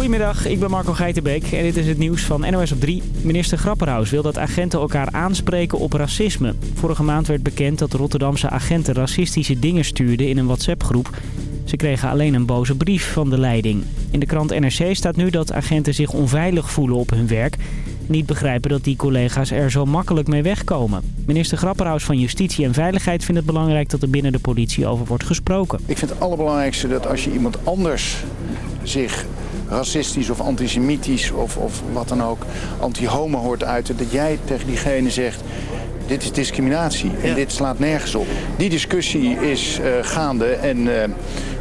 Goedemiddag, ik ben Marco Geitenbeek en dit is het nieuws van NOS op 3. Minister Grapperhaus wil dat agenten elkaar aanspreken op racisme. Vorige maand werd bekend dat Rotterdamse agenten racistische dingen stuurden in een WhatsApp-groep. Ze kregen alleen een boze brief van de leiding. In de krant NRC staat nu dat agenten zich onveilig voelen op hun werk... niet begrijpen dat die collega's er zo makkelijk mee wegkomen. Minister Grapperhaus van Justitie en Veiligheid vindt het belangrijk dat er binnen de politie over wordt gesproken. Ik vind het allerbelangrijkste dat als je iemand anders zich racistisch of antisemitisch of, of wat dan ook anti-homo hoort uiten... dat jij tegen diegene zegt, dit is discriminatie en dit slaat nergens op. Die discussie is uh, gaande en uh,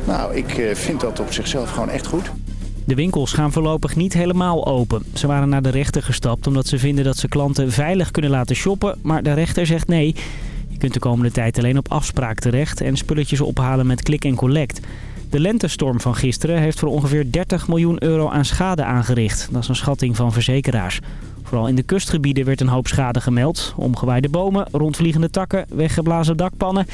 nou, ik uh, vind dat op zichzelf gewoon echt goed. De winkels gaan voorlopig niet helemaal open. Ze waren naar de rechter gestapt omdat ze vinden dat ze klanten veilig kunnen laten shoppen. Maar de rechter zegt nee. Je kunt de komende tijd alleen op afspraak terecht en spulletjes ophalen met klik en collect. De lentestorm van gisteren heeft voor ongeveer 30 miljoen euro aan schade aangericht. Dat is een schatting van verzekeraars. Vooral in de kustgebieden werd een hoop schade gemeld. Omgewaaide bomen, rondvliegende takken, weggeblazen dakpannen.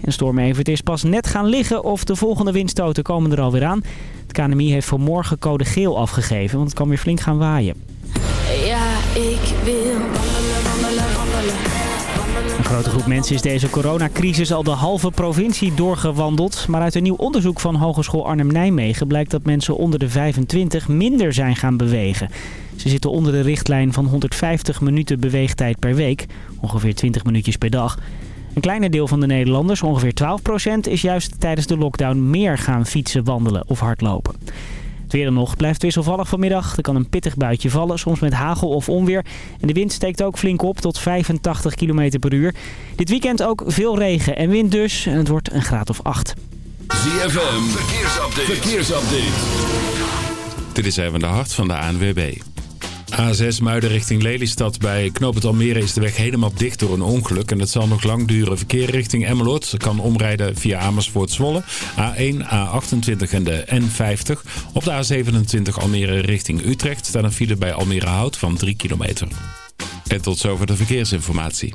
En storm Evert is pas net gaan liggen of de volgende windstoten komen er alweer aan. Het KNMI heeft voor morgen code geel afgegeven, want het kan weer flink gaan waaien. Ja, ik wil grote groep mensen is deze coronacrisis al de halve provincie doorgewandeld. Maar uit een nieuw onderzoek van Hogeschool Arnhem-Nijmegen blijkt dat mensen onder de 25 minder zijn gaan bewegen. Ze zitten onder de richtlijn van 150 minuten beweegtijd per week, ongeveer 20 minuutjes per dag. Een kleiner deel van de Nederlanders, ongeveer 12%, is juist tijdens de lockdown meer gaan fietsen, wandelen of hardlopen. Het weer dan nog blijft wisselvallig vanmiddag. Er kan een pittig buitje vallen, soms met hagel of onweer. En de wind steekt ook flink op tot 85 km per uur. Dit weekend ook veel regen en wind dus. En het wordt een graad of 8. ZFM, verkeersupdate. verkeersupdate. Dit is even de hart van de ANWB. A6 Muiden richting Lelystad. Bij Knoop Almere is de weg helemaal dicht door een ongeluk. En het zal nog lang duren. Verkeer richting Emmeloord kan omrijden via Amersfoort Zwolle. A1, A28 en de N50. Op de A27 Almere richting Utrecht staat een file bij Almere Hout van 3 kilometer. En tot zover de verkeersinformatie.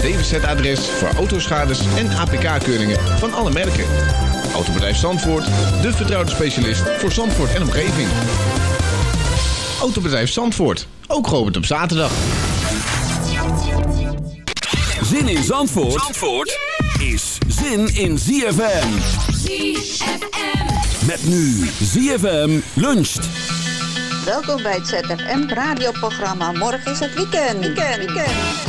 DWZ-adres voor autoschades en APK-keuringen van alle merken. Autobedrijf Zandvoort, de vertrouwde specialist voor Zandvoort en omgeving. Autobedrijf Zandvoort, ook geopend op zaterdag. Zin in Zandvoort, Zandvoort is zin in ZFM. ZFM. Met nu ZFM luncht. Welkom bij het ZFM radioprogramma. Morgen is het weekend. Weekend, weekend.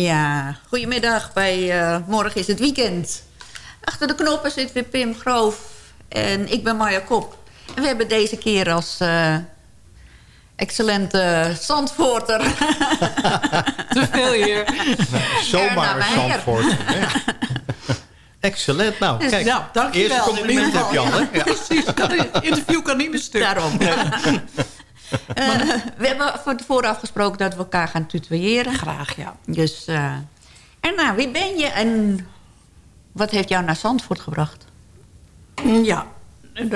Ja, goedemiddag bij eh, Morgen is het Weekend. Achter de knoppen zit weer Pim Groof en ik ben Marja Kop. En we hebben deze keer als eh, excellente Zandvoorter... Te veel hier. Erna Zomaar Meijer. Zandvoort. Ja. Excellent. Nou, Dus, kijk. nou, dankjewel. Eerste compliment heb je al, hè? Ja. Precies, kan- het interview kan niet meer stuk. Daarom. Eh, we hebben van tevoren afgesproken dat we elkaar gaan tutoyeren. Graag, ja. Dus, eh Erna, wie ben je en wat heeft jou naar Zandvoort gebracht? Ja,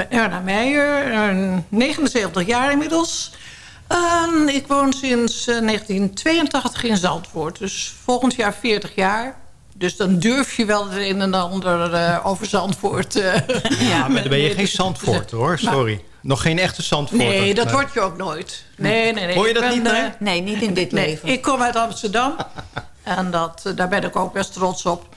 Erna Meijer, eh, 79 jaar inmiddels. En ik woon sinds eh, 1982 in Zandvoort. Dus volgend jaar 40 jaar. Dus dan durf je wel het een en ander eh, over Zandvoort. eh, Ja, maar dan ben je geen Zandvoort, hoor. Maar- Sorry. Nog geen echte Zandvoort. Nee, dat word je ook nooit. Nee, nee, nee. Hoor je dat ben, niet, nee? eh, Nee, niet in dit Nee, leven. ik kom uit Amsterdam. en dat, eh, daar ben ik ook best trots op.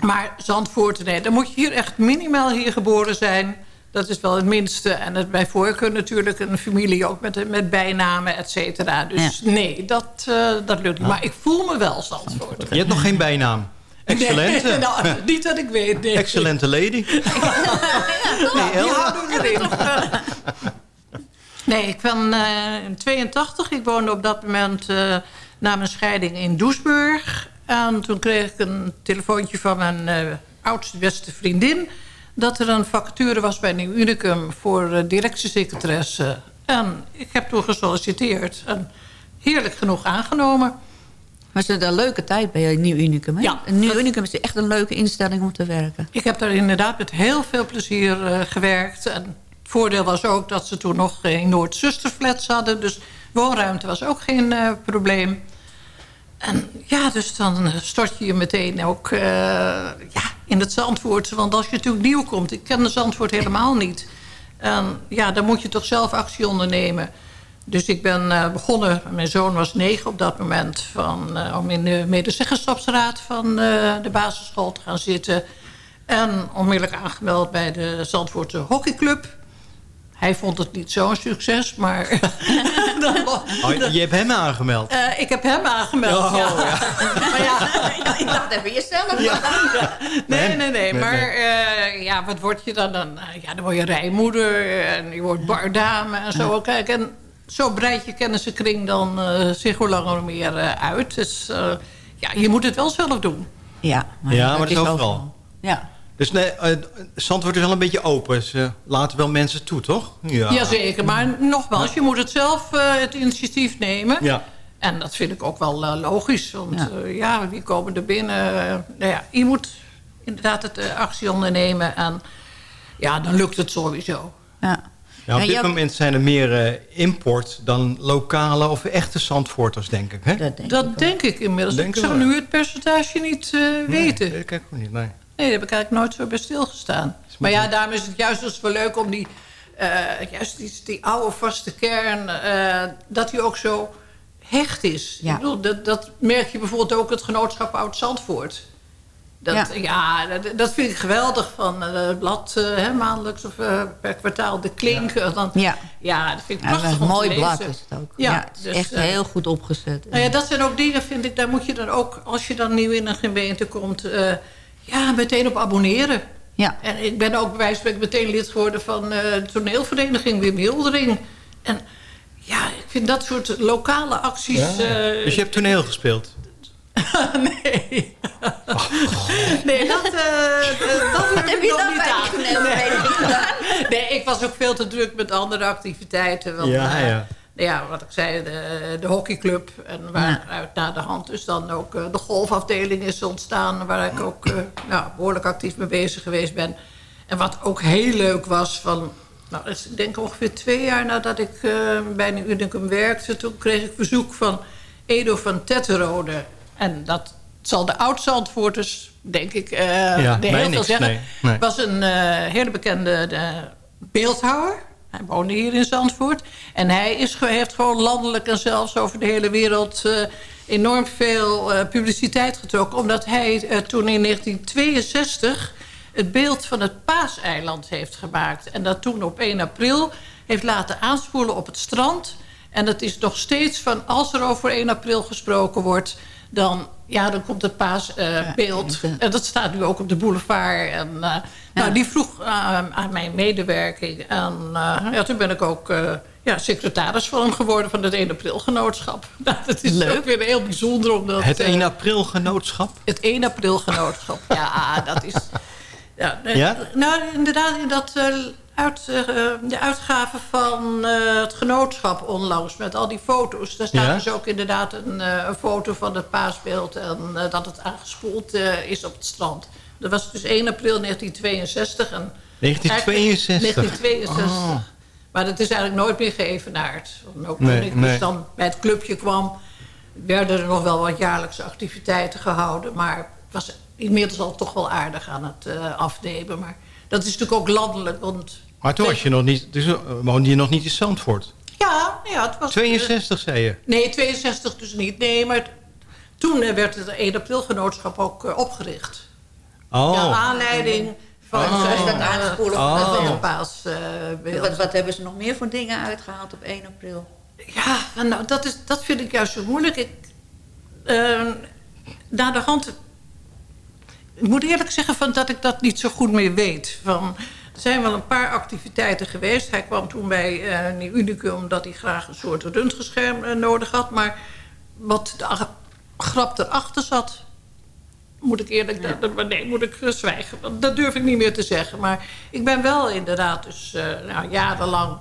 Maar Zandvoort, nee, dan moet je hier echt minimaal hier geboren zijn. Dat is wel het minste. En het, bij voorkeur natuurlijk een familie ook met, met bijnamen, et cetera. Dus nee, dat, eh, dat lukt niet. Maar ik voel me wel Zandvoort. Je hebt nog geen bijnaam. Excellente. Nee, nou, niet dat ik weet, nee. Excellente lady. Nee, Die Elna. houden we erin. Nee, ik ben eh, in 82. Ik woonde op dat moment eh, na mijn scheiding in Doesburg. En toen kreeg ik een telefoontje van mijn eh, oudste beste vriendin... dat er een vacature was bij Nieuw Unicum voor directiesecretaresse. En ik heb toen gesolliciteerd. En heerlijk genoeg aangenomen. Maar het is een leuke tijd bij Nieuw Unicum, hè? Ja, Nieuw dat- Unicum is echt een leuke instelling om te werken. Ik heb daar inderdaad met heel veel plezier eh, gewerkt. En het voordeel was ook dat ze toen nog in Noord-zusterflats hadden. Dus woonruimte was ook geen eh, probleem. En ja, dus dan eh, stort je je meteen ook eh, ja, in het Zandvoort. Want als je natuurlijk nieuw komt, ik ken de Zandvoort helemaal niet. En ja, dan moet je toch zelf actie ondernemen. Dus ik ben eh, begonnen, mijn zoon was negen op dat moment... Van, eh, om in de medezeggenschapsraad van eh, de basisschool te gaan zitten. En onmiddellijk aangemeld bij de Zandvoortse hockeyclub. Hij vond het niet zo'n succes, maar... Oh, je hebt hem aangemeld. Eh, ik heb hem aangemeld, Oh, ja. ja. maar ja, ik dacht even jezelf. Nee, nee, nee. Nee, maar nee. eh, ja, wat word je dan? dan ja, dan word je rijmoeder en je wordt bardame en zo. Kijk, en zo breid je kennissenkring dan eh, zich hoe langer hoe meer eh, uit. Dus eh, ja, je moet het wel zelf doen. Ja, ja, maar dat is overal. Ja. Dus nee, Zandvoort is wel een beetje open. Ze laten wel mensen toe, toch? Ja. Jazeker, maar nogmaals, je moet het zelf eh, het initiatief nemen. Ja. En dat vind ik ook wel logisch. Want Ja. ja. ja, wie komen er binnen? Nou ja, je moet inderdaad het actie ondernemen. En ja, dan lukt het sowieso. Ja. Ja, op dit jou- moment zijn er meer eh, import dan lokale of echte Zandvoorters, denk ik. Hè? Dat denk Dat ik ook. denk ik inmiddels. Denk ik zou nu het percentage niet eh, weten. Nee, dat kijk ik ook niet, nee. Nee, daar heb ik eigenlijk nooit zo bij stilgestaan. Maar ja, daarom is het juist dus wel leuk om die, eh, juist die, die oude vaste kern, eh, dat die ook zo hecht is. Ja. Ik bedoel, dat, dat merk je bijvoorbeeld ook het genootschap Oud-Zandvoort. Dat, ja. Ja. dat, dat vind ik geweldig van eh, het blad eh, hè, maandelijks of eh, per kwartaal de klink. Dan, Ja. ja, dat vind ik Ja, dat is prachtig een mooi blad is het ook. Ja, Ja, het is dus, echt heel goed opgezet. nou ja, dat zijn ook dingen, vind ik, daar moet je dan ook, als je dan nieuw in een gemeente komt, eh, ja, meteen op abonneren. Ja. En ik ben ook bij wijze van spreken meteen lid geworden van eh, de toneelvereniging Wim Hildering. En ja, ik vind dat soort lokale acties... Ja. eh, Dus je hebt toneel gespeeld? nee. nee, dat, eh, dat durf heb ik je nog dan niet aan. Nee, ik was ook veel te druk met andere activiteiten. Want, Ja, eh, ja. ja, wat ik zei, de, de hockeyclub. En waaruit na de hand dus dan ook eh, de golfafdeling is ontstaan. Waar ik ook eh, nou, behoorlijk actief mee bezig geweest ben. En wat ook heel leuk was van... Nou, dat is, ik denk ongeveer twee jaar nadat ik eh, bij de Unicum werkte... toen kreeg ik bezoek van Edo van Tetterode. En dat zal de oud-Zandvoorters, denk ik, eh Ja, de heel veel zeggen. nee, nee. was een eh, hele bekende de, beeldhouwer. Hij woonde hier in Zandvoort. En hij is, heeft gewoon landelijk en zelfs over de hele wereld... eh, enorm veel eh, publiciteit getrokken. Omdat hij eh, toen in 1962 het beeld van het Paaseiland heeft gemaakt. En dat toen op 1 april heeft laten aanspoelen op het strand. En dat is nog steeds van als er over 1 april gesproken wordt... dan, ja, dan komt het paasbeeld. en dat staat nu ook op de boulevard. En, eh, nou, die vroeg aan- aan mijn medewerking. En eh, ja, toen ben ik ook eh, ja, secretaris van hem geworden... van het 1 april genootschap. Nou, dat is Leuk. ook weer heel bijzonder. Omdat, Het eh, 1 april genootschap? het 1 april genootschap. ja, dat is... Ja, eh, Ja? Nou, inderdaad, in dat, eh, uit, eh, de uitgave van eh, het genootschap onlangs... met al die foto's. Daar staat Ja? dus ook inderdaad een, eh, een foto van het paasbeeld... en dat het aangespoeld is op het strand. Dat was dus 1 april 1962. En 1962? 1962. Oh. Maar dat is eigenlijk nooit meer geëvenaard. Ook Nee, toen ik nee. dus dan bij het clubje kwam... werden er nog wel wat jaarlijkse activiteiten gehouden. Maar het was inmiddels al toch wel aardig aan het afnemen. Maar dat is natuurlijk ook landelijk. Want Maar toen was je nog niet, dus, eh, woonde je nog niet in Zandvoort? ja, ja, het was... 62, zei je? Nee, 62 dus niet. Nee, maar toen eh, werd het 1 april genootschap ook eh, opgericht. Oh. Naar aanleiding van Oh. zijn Is dat eh, aangespoeld Oh. van de paasbeeld. Wat, wat hebben ze nog meer voor dingen uitgehaald op 1 april? Ja, nou, dat, is, dat vind ik juist zo moeilijk. Ik, eh, naar de hand... Ik moet eerlijk zeggen van dat ik dat niet zo goed meer weet. Van, er zijn wel een paar activiteiten geweest. Hij kwam toen bij Nieuw Unicum omdat hij graag een soort röntgenscherm eh, nodig had. Maar wat de grap erachter zat... Moet ik eerlijk... dat- Nee, moet ik eh, zwijgen. Want dat durf ik niet meer te zeggen. Maar ik ben wel inderdaad dus nou, jarenlang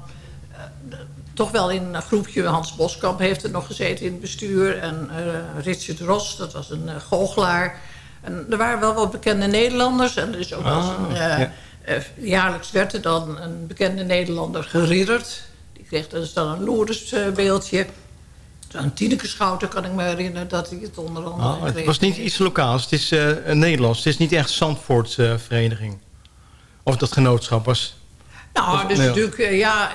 toch wel in een groepje. Hans Boskamp heeft er nog gezeten in het bestuur. En Richard Ross, dat was een uh, goochelaar. En er waren wel wat bekende Nederlanders. En er ook ah, eh, eh, jaarlijks werd er dan een bekende Nederlander geridderd. Die kreeg dat dan een Lourdes beeldje. Een dus Tineke kan ik me herinneren dat hij het onder andere ah, Het was niet iets lokaals, het is eh, Nederlands. Het is niet echt Zandvoort vereniging. Of dat genootschap was. Nou, dus natuurlijk, ja,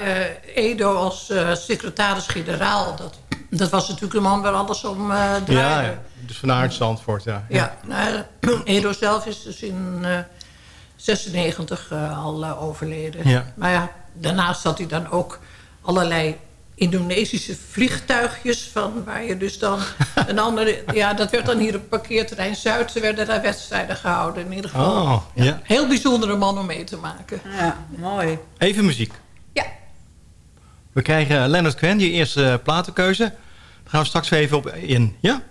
Edo als secretaris-generaal... dat dat was natuurlijk de man waar alles om eh, uh, draaide. Ja, dus vanuit Zandvoort, ja. Ja, ja Edo zelf is dus in eh, 96 eh, al overleden. Ja. Maar ja, daarnaast had hij dan ook allerlei Indonesische vliegtuigjes... Van waar je dus dan een andere... ja, dat werd dan hier op parkeerterrein Zuid... werden daar wedstrijden gehouden in ieder geval. Oh, ja. Heel bijzondere man om mee te maken. Ja, mooi. Even muziek. We krijgen Leonard Cohen, je eerste platenkeuze. Daar gaan we straks even op in. Ja?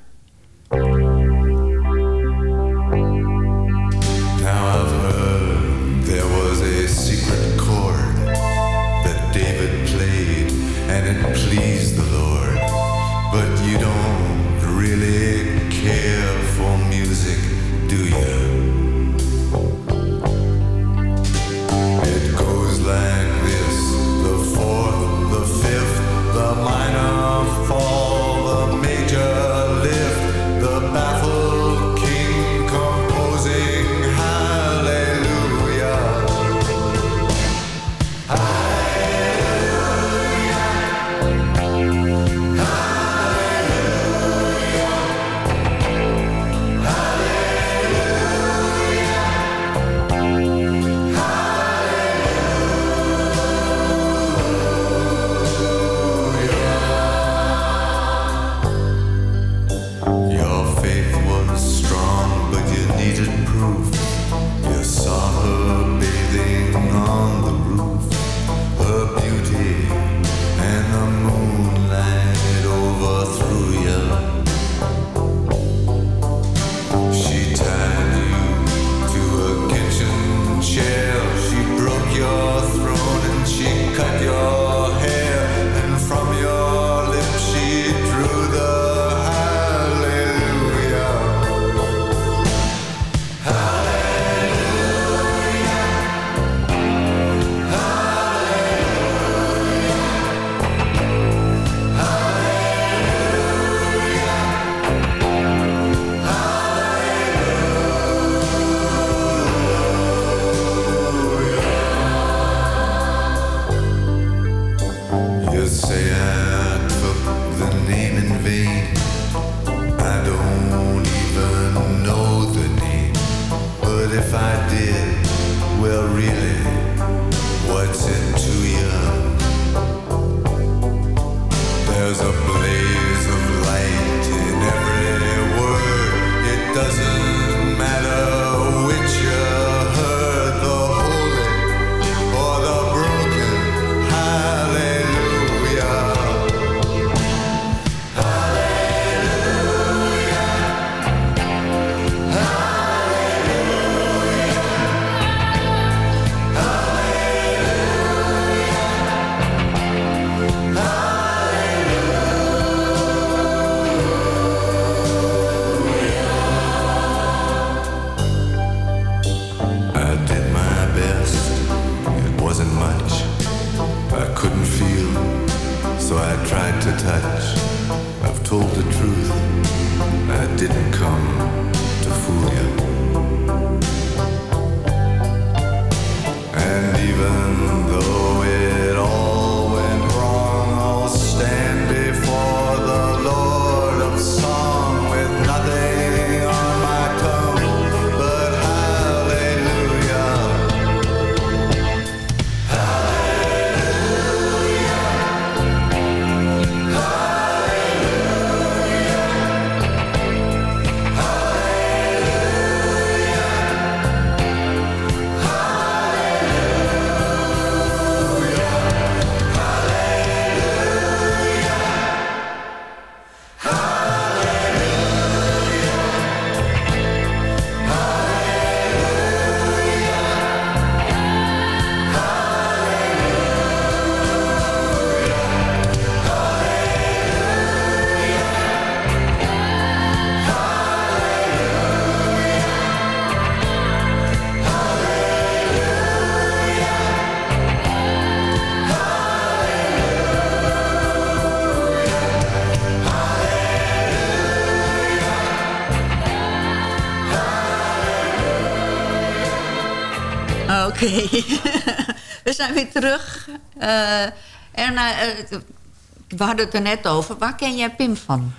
Oké, we zijn weer terug. Eh, Erna, eh, we hadden het er net over. Waar ken jij Pim van?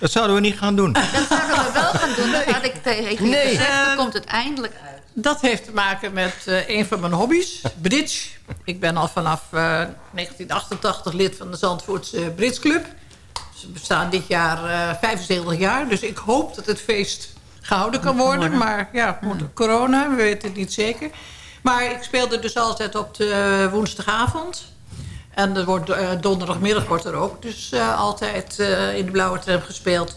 Dat zouden we niet gaan doen. Dat zouden we wel gaan doen. Dat had ik tegen nee. gezegd. Dan ehm, komt het eindelijk uit. Dat heeft te maken met eh, een van mijn hobby's, bridge. Ik ben al vanaf 1988 lid van de Zandvoortse Brits Club. Ze bestaan dit jaar uh, 75 jaar. Dus ik hoop dat het feest gehouden kan worden. Maar ja, corona, we weten het niet zeker. Maar ik speelde dus altijd op de woensdagavond. En er wordt, eh, donderdagmiddag wordt er ook dus eh, altijd eh, in de blauwe tram gespeeld.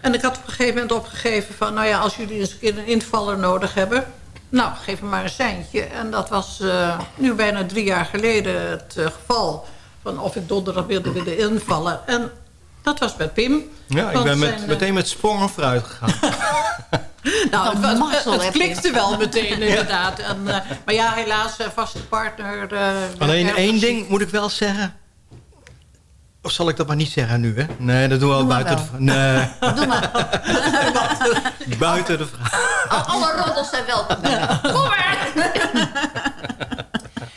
En ik had op een gegeven moment opgegeven van... nou ja, als jullie eens een keer een invaller nodig hebben... nou, geef me maar een seintje. En dat was nu bijna drie jaar geleden het geval... van of ik donderdag wilde invallen. En dat was met Pim. Ja, ik ben met, zijn, eh, meteen met sprongen vooruit gegaan. nou, het, was- het klikte wel meteen inderdaad. En, eh, maar ja, helaas, eh, vaste partner... eh, Alleen één ding moet ik wel zeggen. Of zal ik dat maar niet zeggen nu, hè? Nee, dat doen we al Doe maar buiten de Nee, Doe maar. buiten de vraag. Al- Alle roddels zijn welkom. Kom maar.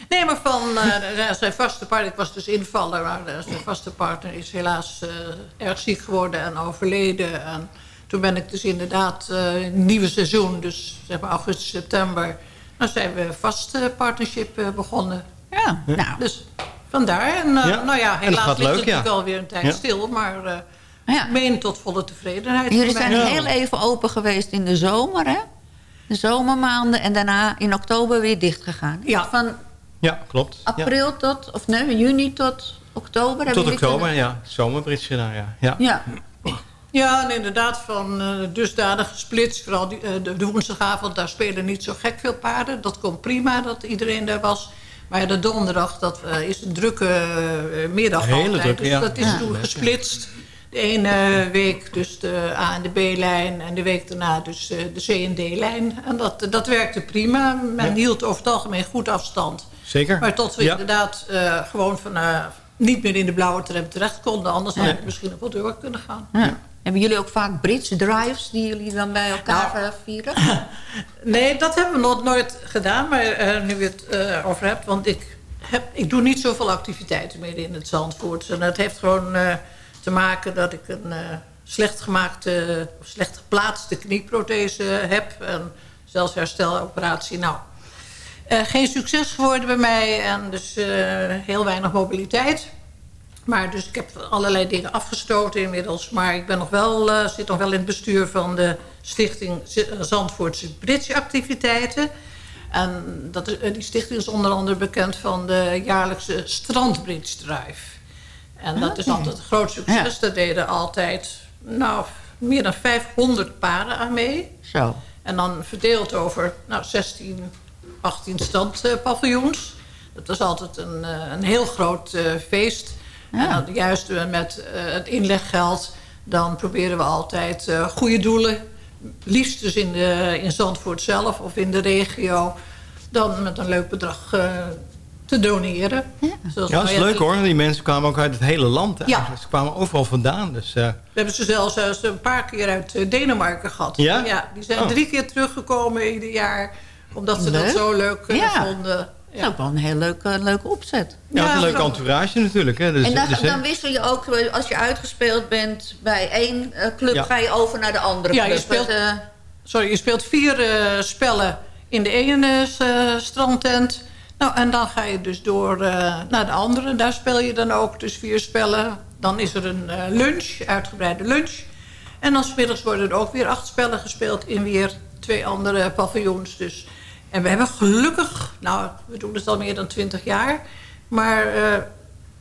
Nee, maar van eh, zijn vaste partner, ik was dus invaller, maar eh, zijn vaste partner is helaas eh, erg ziek geworden en overleden. En toen ben ik dus inderdaad eh, in het nieuwe seizoen, dus zeg maar augustus, september, dan zijn we vast eh, partnership eh, begonnen. Ja, nou. Dus vandaar. En eh, Ja, nou ja, helaas ligt leuk, het ja. natuurlijk alweer een tijd Ja. stil, maar eh Ja. ik meen tot volle tevredenheid. Jullie zijn heel even open geweest in de zomer, hè? De zomermaanden. En daarna in oktober weer dicht gegaan. Ja. Van Ja, klopt. Ja. april tot, of nee, juni tot oktober. hebben Tot oktober, kunnen- ja. Gedaan, ja. ja. Ja. Ja, en inderdaad van eh dusdanig gesplitst. Vooral die, eh, de, de woensdagavond, daar spelen niet zo gek veel paarden. Dat komt prima dat iedereen daar was. Maar ja, de donderdag, dat eh, is een drukke middag Hele altijd. drukke, dus ja. dat is Ja. toen gesplitst. De ene week dus de A- en de B-lijn. En de week daarna dus eh, de C- en D-lijn. En dat, dat werkte prima. Men Ja. hield over het algemeen goed afstand. Zeker. Maar tot we Ja. inderdaad eh, gewoon van, eh, niet meer in de blauwe tram terecht konden. Anders hadden we misschien nog wel door kunnen gaan. Ja. Hebben jullie ook vaak bridge drives die jullie dan bij elkaar Nou. eh, vieren? Nee, dat hebben we nog nooit gedaan. Maar eh, nu je het eh, over hebt. Want ik, heb, ik doe niet zoveel activiteiten meer in het Zandvoort. En dat heeft gewoon eh, te maken dat ik een eh, slecht gemaakte... of slecht geplaatste knieprothese heb. En zelfs hersteloperatie. Nou, eh, geen succes geworden bij mij. En dus eh, heel weinig mobiliteit. Maar dus ik heb allerlei dingen afgestoten inmiddels. Maar ik ben nog wel, eh, zit nog wel in het bestuur van de stichting Zandvoortse Bridge-activiteiten. En dat is, die stichting is onder andere bekend van de jaarlijkse Strandbridge Drive. En dat is Oké. altijd een groot succes. Daar deden altijd nou, meer dan 500 paarden aan mee. Zo. En dan verdeeld over nou, 16, 18 standpaviljoens. Dat was altijd een, eh, een heel groot eh, feest. En dan juist met eh, het inleggeld... dan proberen we altijd eh, goede doelen... liefst dus in, de, in Zandvoort zelf of in de regio... dan met een leuk bedrag eh, te doneren. Zoals Ja, dat is leuk hoor. Die mensen kwamen ook uit het hele land. eigenlijk. Ze kwamen overal vandaan. Dus, eh, We hebben ze zelfs ze een paar keer uit Denemarken gehad. Ja? die zijn Oh. drie keer teruggekomen ieder jaar. Omdat ze dat zo leuk eh, Ja. vonden. Dat is ook wel een heel leuke, leuke opzet. ja, een leuke entourage natuurlijk. Hè. Dus, en dan, dus, dan wissel je ook, eh, als je uitgespeeld bent bij één eh, club... Ja. ga je over naar de andere Ja, club. je speelt- Sorry, je speelt vier eh, spellen in de ene eh, strandtent. Nou, en dan ga je dus door eh, naar de andere. Daar speel je dan ook dus vier spellen. Dan is er een eh, lunch, uitgebreide lunch. En dan smiddags worden er ook weer acht spellen gespeeld... in weer twee andere paviljoens. Dus. En we hebben gelukkig... Nou, we doen het al meer dan twintig jaar... maar eh,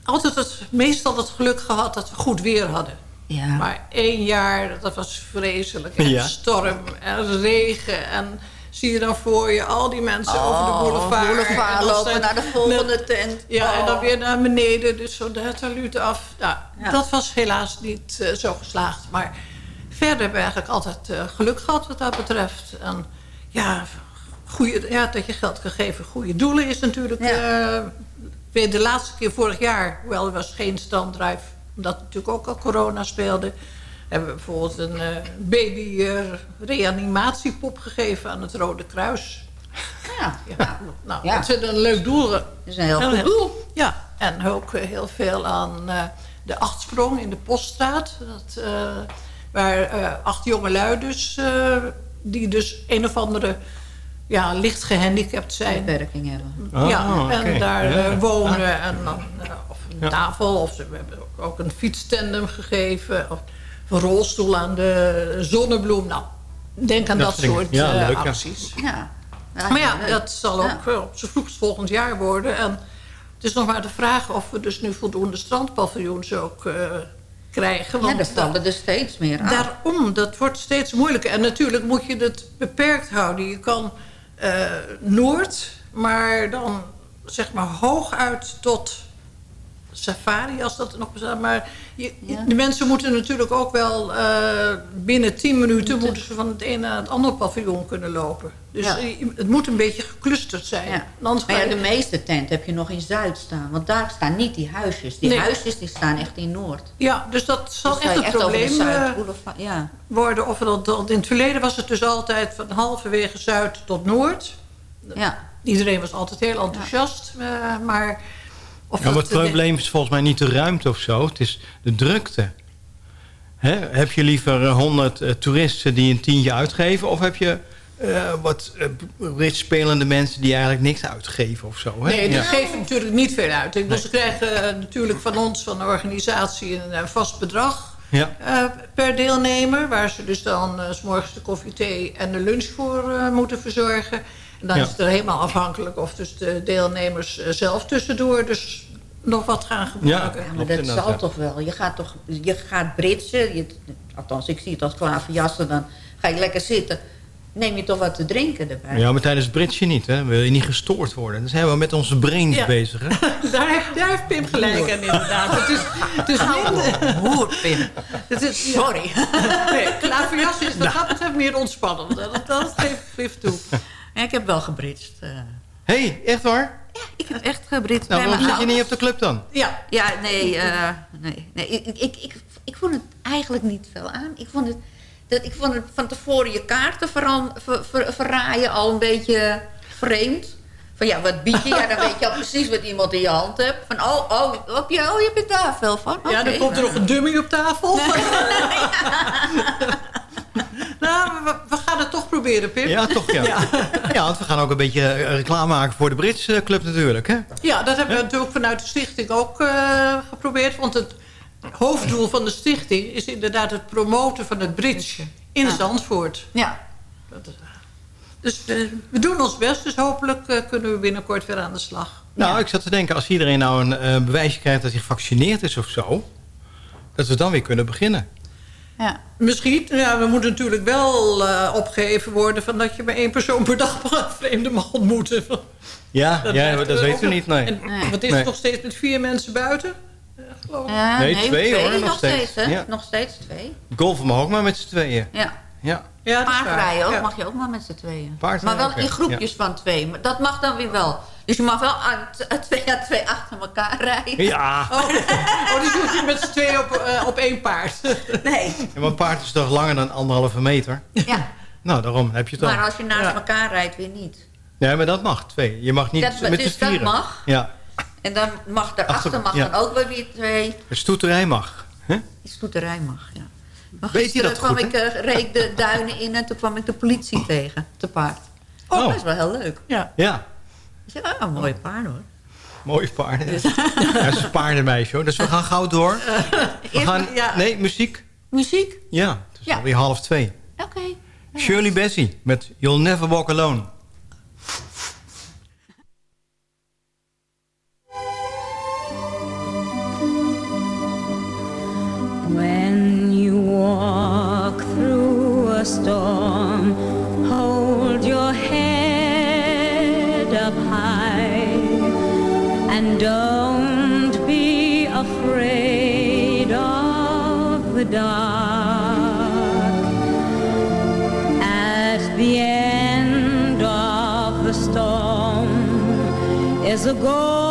altijd het, meestal het geluk gehad dat we goed weer hadden. ja. Maar één jaar, dat was vreselijk. En Ja. storm en regen. En zie je dan voor je al die mensen over de boulevard. Oh, boulevard lopen zijn- naar de volgende tent. Ja, en Oh. dan weer naar beneden. Dus zo de talute af. Nou, Ja. Dat was helaas niet eh, zo geslaagd. Maar verder hebben we eigenlijk altijd eh, geluk gehad wat dat betreft. En ja, goede, ja, dat je geld kan geven. Goede doelen is natuurlijk... Ja. eh, weer de laatste keer vorig jaar, hoewel er was geen standdrijf... omdat natuurlijk ook al corona speelde... hebben we bijvoorbeeld een eh, baby eh, reanimatiepop gegeven aan het Rode Kruis. Ja. ja. Nou, Ja. het is een leuk doel. Het is een heel goed doel. Ja, en ook heel veel aan eh, de achtsprong in de Poststraat. Dat, waar acht jongelui dus, eh, die dus een of andere ja, licht gehandicapt zijn. Beperking hebben. ja, Oh, oké. en daar Ja. eh, wonen. En dan, eh, of een Ja. tafel, of ze we hebben ook, ook een fietstandem gegeven. Of een rolstoel aan de zonnebloem. Nou, denk aan Dat dat, soort Ja, eh, leuk, ja. acties. Ja. Maar ja, leuk. dat zal Ja. ook eh, op z'n vroegst volgend jaar worden. En het is nog maar de vraag of we dus nu voldoende strandpaviljoens ook eh, krijgen. Ja, Want er vallen er steeds meer aan. daarom, dat wordt steeds moeilijker. En natuurlijk moet je het beperkt houden. Je kan eh, Noord, maar dan zeg maar hooguit tot safari, als dat nog bestaat. Maar je, de mensen moeten natuurlijk ook wel eh, binnen 10 minuten... moeten ze van het ene naar het andere paviljoen kunnen lopen. Dus Ja. het moet een beetje geclusterd zijn. Ja. Anders Maar ja, de meeste tent heb je nog in Zuid staan. Want daar staan niet die huisjes. Die Nee. huisjes die staan echt in Noord. Ja, dus dat zal Dus ga echt een echt probleem eh, ja. worden. Of dat, dat- in het verleden was het dus altijd van halverwege Zuid tot Noord. Ja. Iedereen was altijd heel enthousiast. eh, maar of Ja, maar het probleem is volgens mij niet de ruimte of zo. Het is de drukte. Heb je liever eh, 100 eh, toeristen die een tientje uitgeven... of heb je eh, wat uh, spelende mensen die eigenlijk niks uitgeven of zo? Hè? Nee, die Ja. geven natuurlijk niet veel uit. Ik Ze krijgen eh, natuurlijk van ons, van de organisatie, een eh, vast bedrag Ja. eh, per deelnemer. Waar ze dus dan eh, s morgens de koffie, thee en de lunch voor eh, moeten verzorgen. En dan Ja. is het er helemaal afhankelijk of dus de deelnemers eh, zelf tussendoor dus nog wat gaan gebruiken. Ja, maar dat zal toch wel. Je gaat toch, je gaat britsen. Je, althans, ik zie het als klaverjassen. Dan ga je lekker zitten. Neem je toch wat te drinken erbij. Ja, maar tijdens het Britsje niet, hè? Wil je niet gestoord worden. Dan zijn we met onze brains Ja. bezig, hè? Daar, heeft, daar heeft Pim gelijk aan inderdaad. Het is, het is minder... Hoer, Pim. Het is, Sorry. Nee, klaverjas is wat dat betreft meer ontspannend. Dat, dat geef ik even toe. Ja, ik heb wel gebritst. eh. Hé, hey, echt waar? ik heb echt gebritst. Nou, waarom zit je niet op de club dan? Ja. Ja, nee, eh, nee, nee ik, ik, ik, ik vond het eigenlijk niet veel aan. Ik vond het, dat, ik vond het van tevoren je kaarten veran, ver, ver- verraaien al een beetje vreemd. Van ja, wat bied je? Ja, dan weet je al precies wat iemand in je hand hebt. Van oh, oh, heb je, oh je hebt daar veel van? Ja, dan komt er nog een dummy op tafel. we, we gaan het toch proberen, Pim. Ja, toch ja. ja. want we gaan ook een beetje eh, reclame maken voor de Britse club natuurlijk, hè? Ja, dat hebben we natuurlijk vanuit de stichting ook eh, geprobeerd. Want het hoofddoel van de stichting is inderdaad het promoten van het bridge in Zandvoort. Ja. Dat is, dus eh, we doen ons best, dus hopelijk eh, kunnen we binnenkort weer aan de slag. Nou, ik zat te denken, als iedereen nou een eh, bewijsje krijgt dat hij gevaccineerd is of zo... dat we dan weer kunnen beginnen. Ja. Misschien, ja, we moeten natuurlijk wel eh, opgeheven worden... van dat je maar één persoon per dag een vreemde mag ontmoeten. Ja, ja blijft dat weten we niet, nee. En wat is Nee. het nog steeds met vier mensen buiten? Eh, geloof ik. Ja, Nee, twee, hoor, nog nog steeds. steeds. hè? Ja. Nog steeds twee. Golfen mag ook maar met z'n tweeën. Ja. Ja. Dat. Paardrijden ook, Ja. mag je ook maar met z'n tweeën. Paardrijden maar wel in ja. groepjes van twee. Maar dat mag dan weer wel. Dus je mag wel aan twee aan twee achter elkaar rijden. Ja. Oh, oh dus je hoeft niet met z'n tweeën op, eh, op één paard. Nee. Ja, maar een paard is toch langer dan anderhalve meter? Ja. Nou, daarom heb je het al. Maar als je naast elkaar rijdt, weer niet. Nee, maar dat mag, twee. Je mag niet Dat- met dus z'n dat vieren. mag? Ja, En dan mag daarachter Achter- mag ja. dan ook wel weer twee. de stoeterij mag. Hè? Stoeterij mag, ja. Maar Weet je dat kwam goed, ik, eh, reed de duinen in en toen kwam ik de politie tegen, te paard. Oh, Oh. dat is wel heel leuk. Ja. Ja, Ik zeg, ah, mooie paard hoor. mooie paarden. Ja, dat is een paardenmeisje hoor. Dus we gaan gauw door. We Eerst- gaan... ja. Nee, muziek? Muziek? Ja, het is Ja. alweer half twee. Oké. Shirley Bassey met You'll Never Walk Alone. Walk through a storm, hold your head up high and don't be afraid of the dark. At the end of the storm is a golden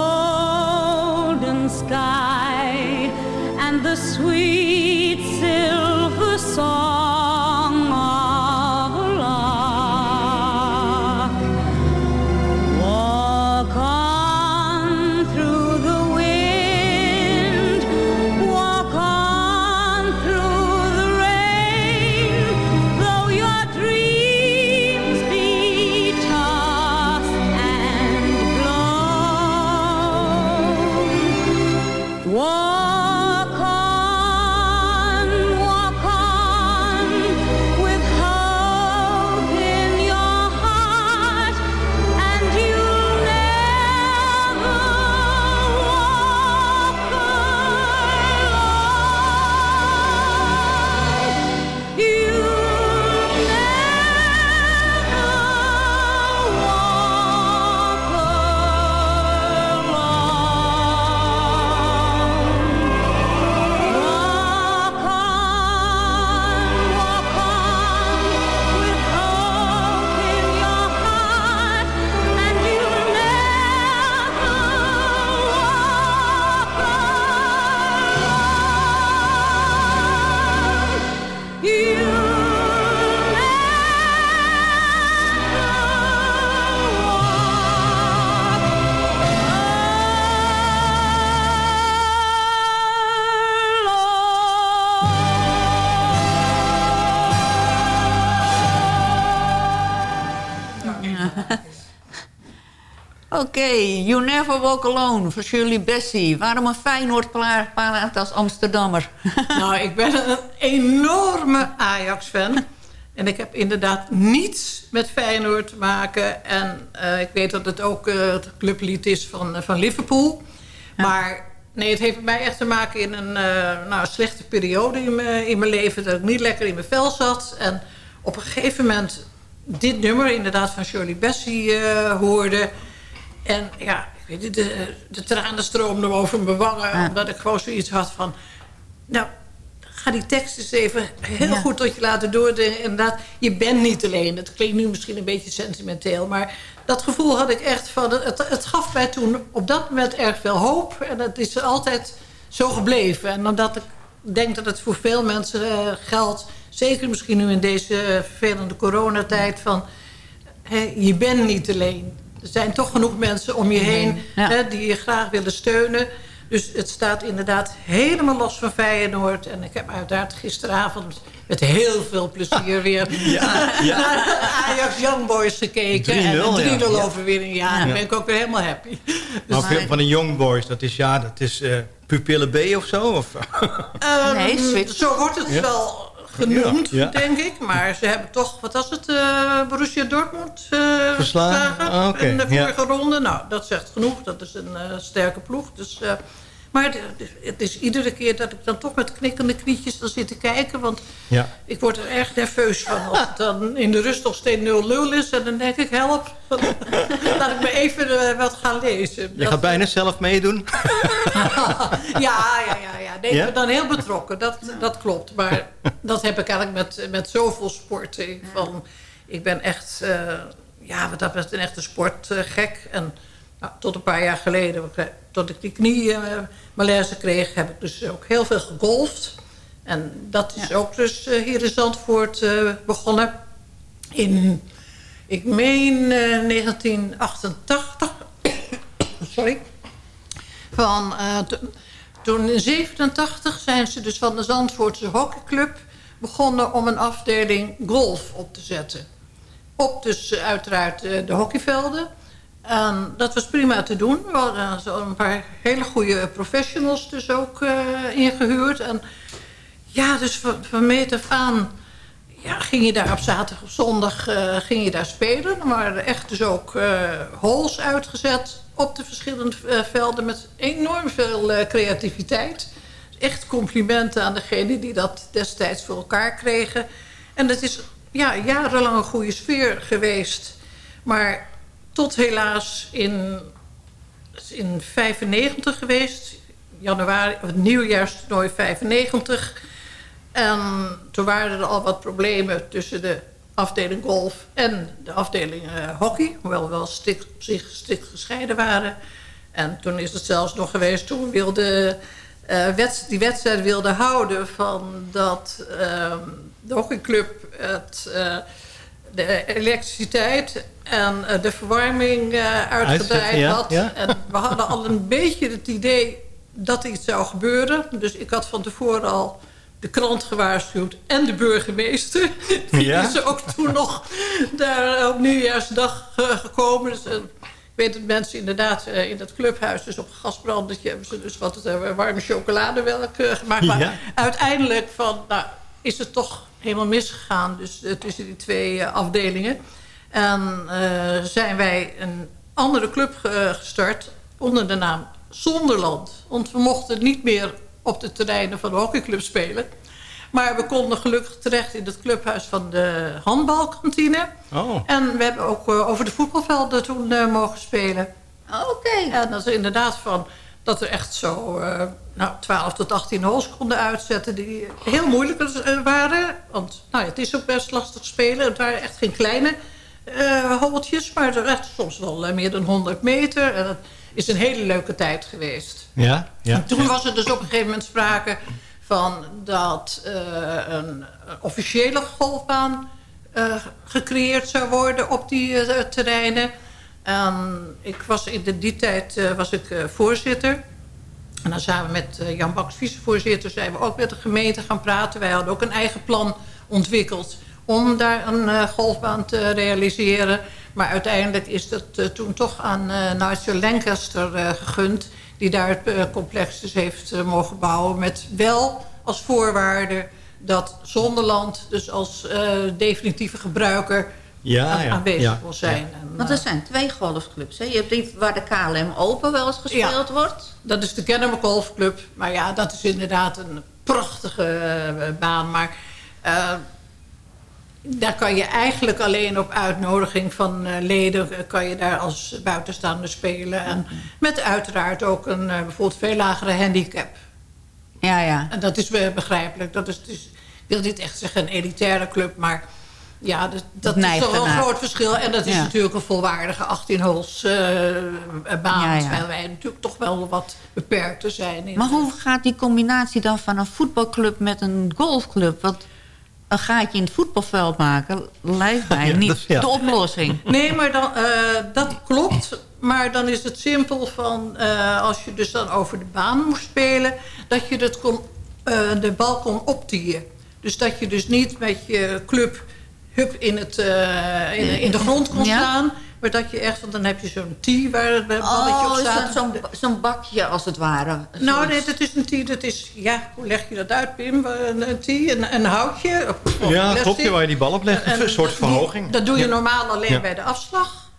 Oké, You Never Walk Alone voor Shirley Bessie. Waarom een Feyenoord plaat als Amsterdammer? Nou, ik ben een enorme Ajax-fan. En ik heb inderdaad niets met Feyenoord te maken. En eh, ik weet dat het ook eh, het clublied is van, eh, van Liverpool. Maar nee, het heeft met mij echt te maken in een nou, slechte periode in mijn, in mijn leven. Dat ik niet lekker in mijn vel zat. En op een gegeven moment dit nummer inderdaad van Shirley Bessie hoorde. En ja, ik weet niet, de, de tranen stroomden over mijn wangen. Omdat ik gewoon zoiets had van... Nou, ga die tekst eens even heel Ja. goed tot je laten doordenken. Inderdaad, je bent niet alleen. Dat klinkt nu misschien een beetje sentimenteel. Maar dat gevoel had ik echt van... Het, het gaf mij toen op dat moment erg veel hoop. En het is altijd zo gebleven. En omdat ik denk dat het voor veel mensen eh, geldt... zeker misschien nu in deze eh, vervelende coronatijd... van je bent niet alleen. Er zijn toch genoeg mensen om je heen Ja. hè, die je graag willen steunen. Dus het staat inderdaad helemaal los van Feyenoord. En ik heb uiteraard gisteravond met heel veel plezier weer naar, ja. naar de Ajax Young Boys gekeken. 3-0, en een 3-0 ja. overwinning. Ja, dan Ja. ben ik ook weer helemaal happy. Maar van- van de Young Boys, dat is ja, dat is eh Pupille B of zo? Of? Ehm, Nee, zo wordt het Ja. wel genoemd, Ja, denk ik. Maar ze hebben toch, wat was het, eh, Borussia Dortmund eh, Verslagen? Ah, oké, in de ja. vorige ronde. Nou, dat zegt genoeg. Dat is een eh, sterke ploeg. Dus, maar het, is iedere keer dat ik dan toch met knikkende knietjes dan zit te kijken. Want Ja. ik word er erg nerveus van. Als het dan in de rust nog steeds 0-0 is. En dan denk ik, help. Laat ik me even eh, wat gaan lezen. Je Dat- gaat bijna zelf meedoen? ja, ja, ja. ja. Nee, Ja? Ik ben dan heel betrokken, dat, dat klopt. Maar dat heb ik eigenlijk met, met zoveel sporten. Van, ik ben echt, eh, ja, wat dat betreft een echte sportgek. en nou, tot een paar jaar geleden, tot ik die knie eh, malaise kreeg... heb ik dus ook heel veel gegolfd. En dat is ook dus eh, hier in Zandvoort eh, begonnen. In, ik meen eh, 1988. Sorry. Van, eh, to- toen in 87 zijn ze dus van de Zandvoortse hockeyclub begonnen om een afdeling golf op te zetten. Op dus eh, uiteraard eh, de hockeyvelden. En dat was prima te doen. We hadden een paar hele goede professionals dus ook eh, ingehuurd. En ja, dus van, van meet af aan ja, ging je daar op zaterdag of zondag eh, ging je daar spelen. Er waren echt dus ook eh holes uitgezet op de verschillende velden met enorm veel creativiteit. Echt complimenten aan degene die dat destijds voor elkaar kregen. En dat is ja, jarenlang een goede sfeer geweest. Maar tot helaas in, in 95 geweest. Januari, het nieuwjaarstoernooi 95. En toen waren er al wat problemen tussen de afdeling golf en de afdeling eh, hockey. Hoewel we wel stik, zich strikt gescheiden waren. En toen is het zelfs nog geweest toen we wilden, eh, die wedstrijd wilden houden... van dat ehm, de hockeyclub het, eh, de elektriciteit en eh, de verwarming eh ja, had. ja. En we hadden al een beetje het idee dat iets zou gebeuren. Dus ik had van tevoren al de krant gewaarschuwd en de burgemeester. Die Ja? is ook toen nog daar op nieuwjaarsdag eh, gekomen. Dus, eh, ik weet dat mensen inderdaad eh, in dat clubhuis... dus op een gasbrandertje hebben ze dus wat eh, warme chocolademelk eh, gemaakt. Maar uiteindelijk van, nou, is het toch helemaal misgegaan dus, eh, tussen die twee eh, afdelingen. En eh, zijn wij een andere club eh, gestart onder de naam Zonderland. Want we mochten niet meer op de terreinen van de hockeyclub spelen. Maar we konden gelukkig terecht in het clubhuis van de handbalkantine. Oh. En we hebben ook eh, over de voetbalvelden toen eh, mogen spelen. Oké. En dat is inderdaad van dat er echt zo eh, nou, 12 tot 18 holes konden uitzetten... die heel moeilijk waren. Want nou, ja, het is ook best lastig spelen. Het waren echt geen kleine eh holtjes, maar er werd soms wel eh, meer dan 100 meter. En dat is een hele leuke tijd geweest. Ja, ja. En toen was er dus op een gegeven moment sprake van dat eh, een officiële golfbaan gecreëerd zou worden op die terreinen. En ik was in de, die tijd was ik voorzitter. En dan we met Jan Baks, vicevoorzitter, zijn we ook met de gemeente gaan praten. Wij hadden ook een eigen plan ontwikkeld om daar een eh, golfbaan te realiseren. Maar uiteindelijk is dat eh, toen toch aan eh Nigel Lancaster eh, gegund... die daar het complex dus heeft mogen bouwen... met wel als voorwaarde dat Zonderland... dus als eh, definitieve gebruiker Ja, aan- ja, aanwezig ja, wil zijn. ja. En, Want er zijn twee golfclubs. Hè? Je hebt die waar de KLM Open wel eens gespeeld Ja. wordt. Dat is de Kennemer Golfclub. Maar ja, dat is inderdaad een prachtige baan. Maar eh, daar kan je eigenlijk alleen op uitnodiging van eh, leden... eh, kan je daar als buitenstaander spelen. En met uiteraard ook een eh, bijvoorbeeld veel lagere handicap. Ja, ja. En dat is be- begrijpelijk. Dat is, dus, ik wil niet echt zeggen een elitaire club, maar... Ja, dat, dat is toch wel een groot verschil. En dat is Ja. natuurlijk een volwaardige 18 holes eh, baan. Ja, ja. Terwijl wij natuurlijk toch wel wat beperkter zijn. In Maar hoe gaat die combinatie dan van een voetbalclub met een golfclub? Want een gaatje in het voetbalveld maken lijkt mij Ja, niet dat- ja. de oplossing. Nee, maar dan, eh, dat klopt. Maar dan is het simpel van... eh, als je dus dan over de baan moest spelen... dat je dat kon, eh, de bal kon optieën. Dus dat je dus niet met je club hup in, het, eh, in, in de grond kon Ja. staan... maar dat je echt... Want dan heb je zo'n tee waar het balletje op Oh, is staat. dat zo'n zo'n bakje als het ware? Nou, Zoiets. nee, dat is een tee. Dat is, ja, hoe leg je dat uit, Pim? Een, een tee, een, een houtje. Of, of Ja, klopt, ja, waar je die bal op legt. En Een soort verhoging. Dat doe je Ja. normaal alleen Ja. bij de afslag.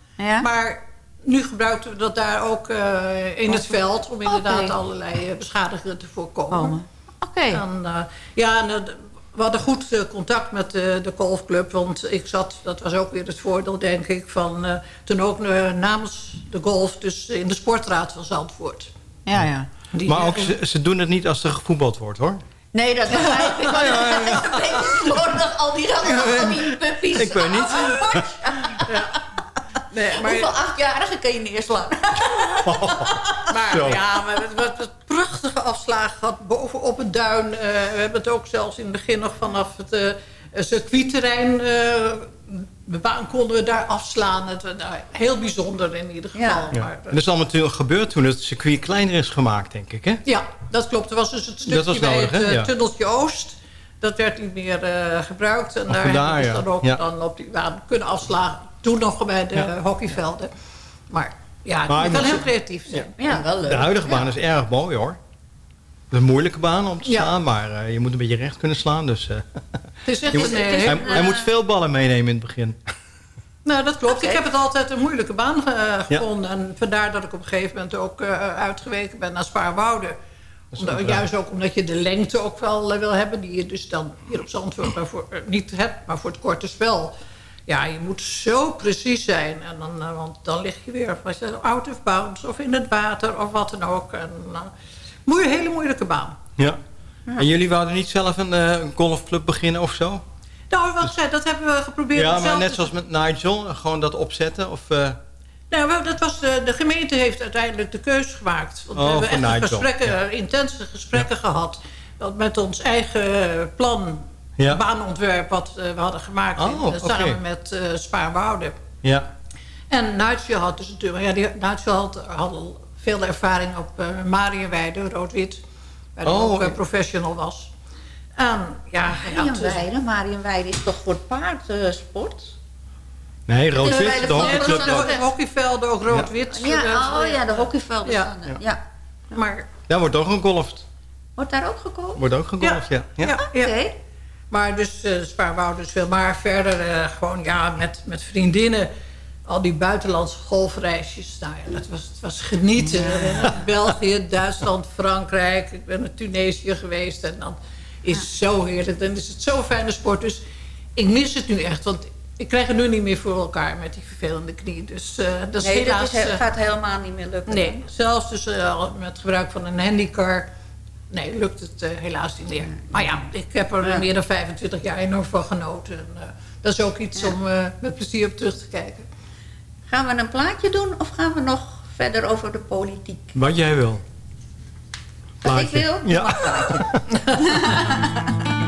Maar nu gebruikten we dat daar ook eh, in het veld... om inderdaad allerlei eh, beschadigingen te voorkomen. Oké. En, eh, ja, en, eh, we hadden goed eh, contact met de, de golfclub. Want ik zat, dat was ook weer het voordeel, denk ik... van eh, toen ook eh, namens de golf, dus in de sportraad van Zandvoort. Ja, ja. Die- Maar ook, ze, ze doen het niet als er gevoetbald wordt, hoor. Nee, dat begrijp ik. Tegenwoordig al die, al die puppies. Ik weet niet. Nee, maar- Hoeveel achtjarigen kun je neerslaan? Maar Zo. ja, maar we hebben prachtige afslagen gehad boven op het duin. Eh, we hebben het ook zelfs in het begin nog vanaf het eh, circuitterrein... eh, de baan konden we daar afslaan. Het was nou, heel bijzonder in ieder geval. Ja. Maar, En dat is allemaal gebeurd toen het circuit kleiner is gemaakt, denk ik, hè? ja, dat klopt. Er was dus het Dat stukje was bij nodig, het eh, Ja. tunneltje Oost. Dat werd niet meer eh, gebruikt. En Of daar vandaar, hebben we ja. dan ook Ja. dan op die baan kunnen afslaan. Toen nog bij de Ja. hockeyvelden. Maar ja, Maar kan heel creatief zijn. Ja, wel leuk. De huidige baan is erg mooi, hoor. Het is een moeilijke baan om te Ja. slaan, maar eh, je moet een beetje recht kunnen slaan. Dus, eh, Het is echt je moet- een, eh, hij, hij moet veel ballen meenemen in het begin. Nou, dat klopt. Ik heb het altijd een moeilijke baan eh, gevonden. En vandaar dat ik op een gegeven moment ook eh, uitgeweken ben naar Spaarwouden. Omdat, juist ook omdat je de lengte ook wel wil hebben... die je dus dan hier op Zandvoort maar voor, niet hebt, maar voor het korte spel. Ja, je moet zo precies zijn. En dan, eh, want dan lig je weer als je out of bounds of in het water of wat dan ook. En, uh, moe- hele moeilijke baan. Ja. En jullie wouden niet zelf een, eh, een golfclub beginnen of zo? Nou, wat zei, dat hebben we geprobeerd. ja, maar net zoals met Nigel, gewoon dat opzetten? Of, Nou, dat was de, de gemeente heeft uiteindelijk de keus gemaakt. Want Oh, we hebben echt Nigel, gesprekken, ja. intense gesprekken gehad. Dat met ons eigen plan, Ja. baanontwerp wat eh, we hadden gemaakt. Oh, in- oké. Samen met eh Spaarwouden. ja. En Nigel had dus natuurlijk... Ja, die, had, had al veel ervaring op uh, Marienweide, rood-wit. Waar hij Oh, ook eh, oké. professional was. En ja, dus- Marienweide. Marienweide is toch voor het paardsport? Nee, rood-wit, de de hockeyclub. de, de, de hockeyvelden, ook rood-wit. Ja, Eh, oh ja, de hockeyvelden Ja. staan er. Ja. Maar Daar wordt ook gegolfd. Wordt daar ook gekomen? Wordt ook gegolfd, ja. ja. Ja, ja. Maar dus uh, dus veel. Maar verder uh, gewoon ja, met, met vriendinnen. Al die buitenlandse golfreisjes. Nou ja, dat was, het was genieten. Ja. België, Duitsland, Frankrijk. Ik ben naar Tunesië geweest. En dan is het zo heerlijk. Dan is het zo'n fijne sport. Dus ik mis het nu echt. Want ik krijg het nu niet meer voor elkaar met die vervelende knie. Dus uh, dat is nee, helaas... dat is, gaat helemaal niet meer lukken. Nee, zelfs dus uh, met gebruik van een handicar... Nee, lukt het uh, helaas niet meer. Maar ja, ik heb er ja. meer dan 25 jaar enorm van genoten. En, uh, dat is ook iets ja. om uh, met plezier op terug te kijken. Gaan we een plaatje doen of gaan we nog verder over de politiek? Wat jij wil. Wat ik wil? Ja.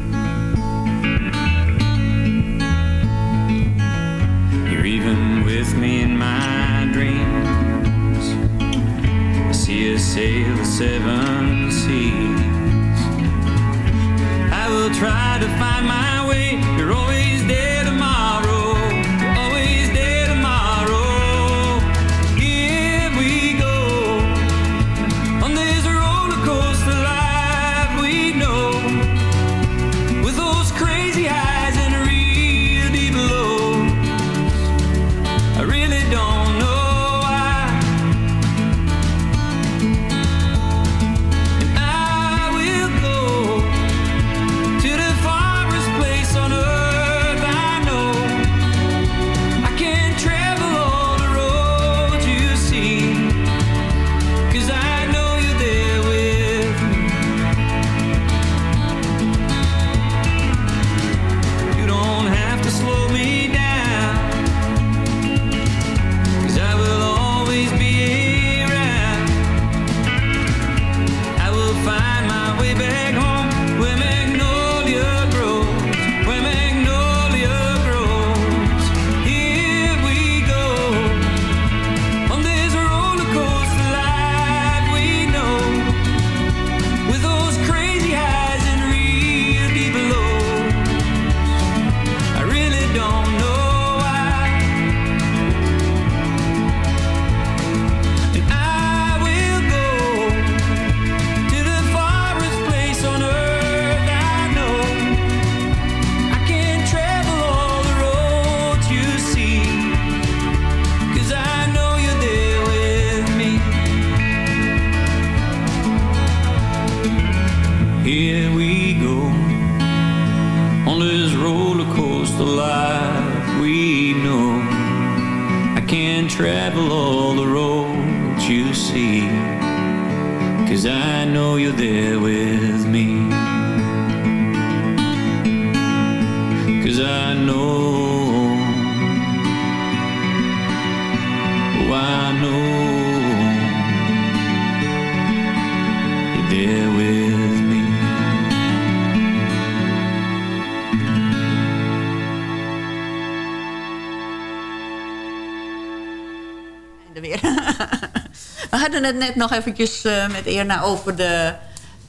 Hadden het net nog eventjes eh, met Erna over de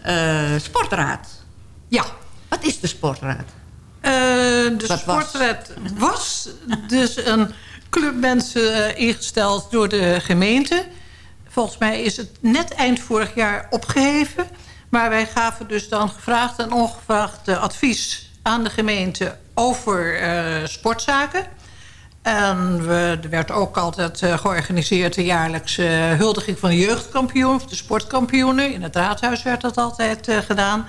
eh, sportraad. Ja. Wat is de sportraad? Eh, de Wat sportraad was dus een club mensen ingesteld door de gemeente. Volgens mij is het net eind vorig jaar opgeheven. Maar wij gaven dus dan gevraagd en ongevraagd advies aan de gemeente over sportzaken. En we, er werd ook altijd eh, georganiseerd de jaarlijkse huldiging van de jeugdkampioen... of de sportkampioenen. In het raadhuis werd dat altijd eh, gedaan.